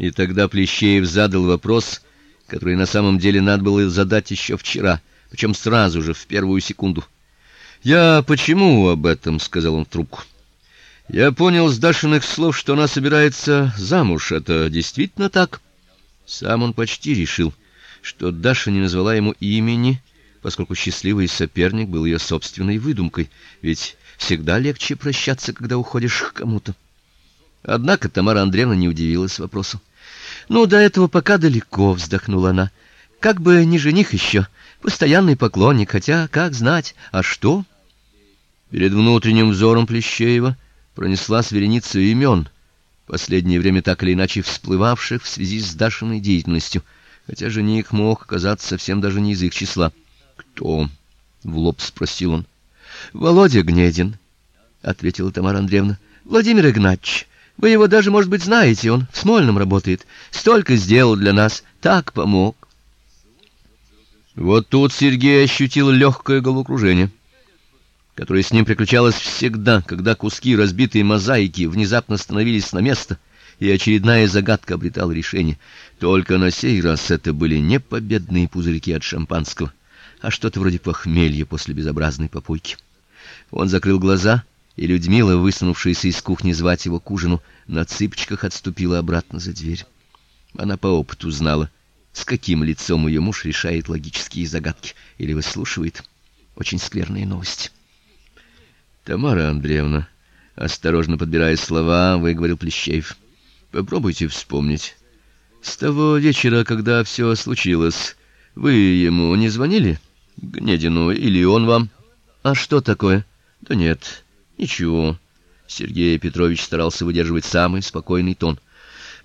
И тогда Плещеев задал вопрос, который на самом деле надо было задать еще вчера, причем сразу же в первую секунду. "Я почему об этом?" сказал он в трубку. "Я понял с Дашиных слов, что она собирается замуж. Это действительно так?" Сам он почти решил, что Даша не назвала ему имени, поскольку счастливый соперник был ее собственной выдумкой, ведь всегда легче прощаться, когда уходишь к кому-то. Однако Тамара Андреевна не удивилась вопросу. "Ну, до этого пока далеко", вздохнула она. "Как бы не жених еще, постоянный поклонник, хотя как знать, а что?" Перед внутренним взором Плещеева пронеслась вереница имен, последнее время так или иначе всплывавших в связи с Дашиной деятельностью, хотя жених мог оказаться совсем даже не из их числа. "Кто?" в лоб спросил он. "Володя Гнедин", ответила Тамара Андреевна. "Владимир Игнатьевич, вы его даже, может быть, знаете, он в Смольном работает. Столько сделал для нас, так помог. Вот тут Сергей ощутил легкое головокружение, которое с ним приключалось всегда, когда куски разбитой мозаики внезапно становились на место, и очередная загадка обретала решение. Только на сей раз это были не победные пузырьки от шампанского, а что-то вроде похмелья после безобразной попойки. Он закрыл глаза и Людмила, высунувшаяся из кухни звать его к ужину, на цыпочках отступила обратно за дверь. Она по опыту знала, с каким лицом ее муж решает логические загадки или выслушивает очень скверные новости. Тамара Андреевна, осторожно подбирая слова, выговорил Плещеев. Попробуйте вспомнить. С того вечера, когда все случилось, вы ему не звонили? Гнедину или он вам? А что такое? Да нет. Ничего. Сергей Петрович старался выдерживать самый спокойный тон.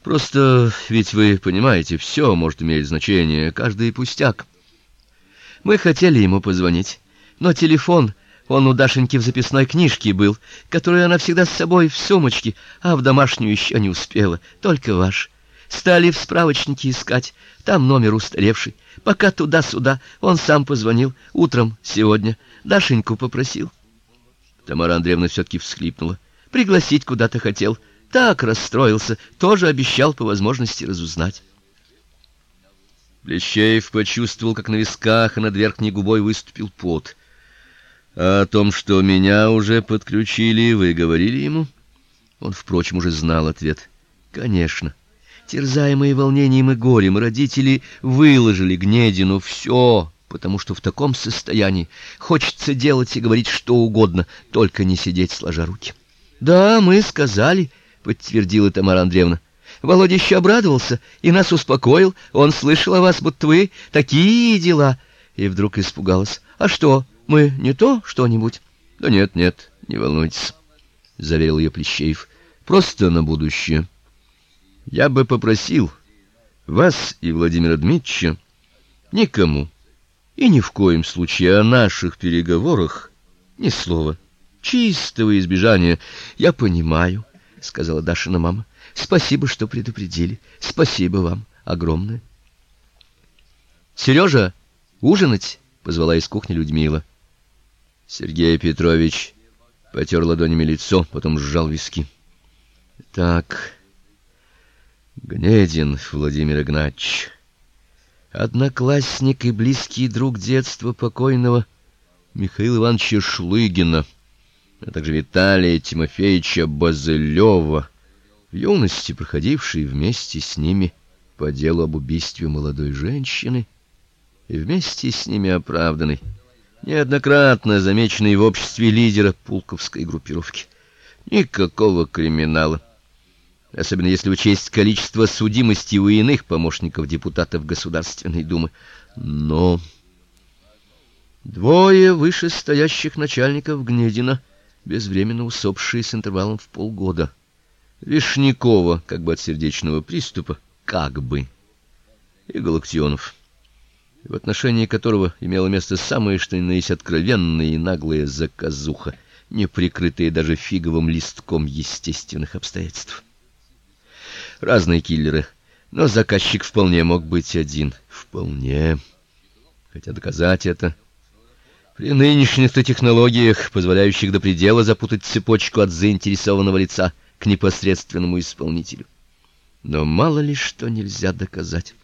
Просто ведь вы понимаете, все может иметь значение, каждый пустяк. Мы хотели ему позвонить, но телефон он у Дашеньки в записной книжке был, которую она всегда с собой в сумочке, а в домашнюю еще не успела, только ваш. Стали в справочнике искать, там номер устаревший. Пока туда-сюда, он сам позвонил утром сегодня, Дашеньку попросил. Тамара Андреевна все таки всхлипнула. Пригласить куда-то хотел. Так расстроился, тоже обещал по возможности разузнать. Плещеев почувствовал, как на висках и над верхней губой выступил пот. А о том, что меня уже подключили, вы говорили ему? Он, впрочем, уже знал ответ. Конечно. Терзаемые волнением и горем родители выложили Гнедину все, потому что в таком состоянии хочется делать и говорить что угодно, только не сидеть сложа руки. Да, мы сказали, подтвердила Тамара Андреевна. Володя еще обрадовался и нас успокоил. Он слышал о вас, будто вы такие дела. И вдруг испугалась. А что? Мы не то что-нибудь? Да нет, нет, не волнуйтесь, заверил ее Плещеев. Просто на будущее. Я бы попросил вас и Владимира Дмитриевича никому и ни в коем случае о наших переговорах ни слова. Чистого избежания. Я понимаю, сказала Дашина мама. Спасибо, что предупредили. Спасибо вам огромное. Сережа, ужинать, позвала из кухни Людмила. Сергей Петрович потер ладонями лицо, потом сжал виски. Так. Гнедин Владимир Игнатьевич одноклассник и близкий друг детства покойного Михаила Ивановича Шлыгина, а также Виталия Тимофеевича Базылева, в юности проходивший вместе с ними по делу об убийстве молодой женщины и вместе с ними оправданный, неоднократно замеченный в обществе лидера пулковской группировки. Никакого криминала особенно если учесть количество судимостей у иных помощников депутатов Государственной Думы. Но двое вышестоящих начальников Гнедина, безвременно усопшие с интервалом в полгода. Вишнякова, как бы от сердечного приступа, как бы, и Галактионов, в отношении которого имело место самое что ни на есть откровенное и наглое заказуха, не прикрытое даже фиговым листком естественных обстоятельств разные киллеры, но заказчик вполне мог быть один, вполне. Хотя доказать это при нынешних-то технологиях, позволяющих до предела запутать цепочку от заинтересованного лица к непосредственному исполнителю. Но мало ли что нельзя доказать.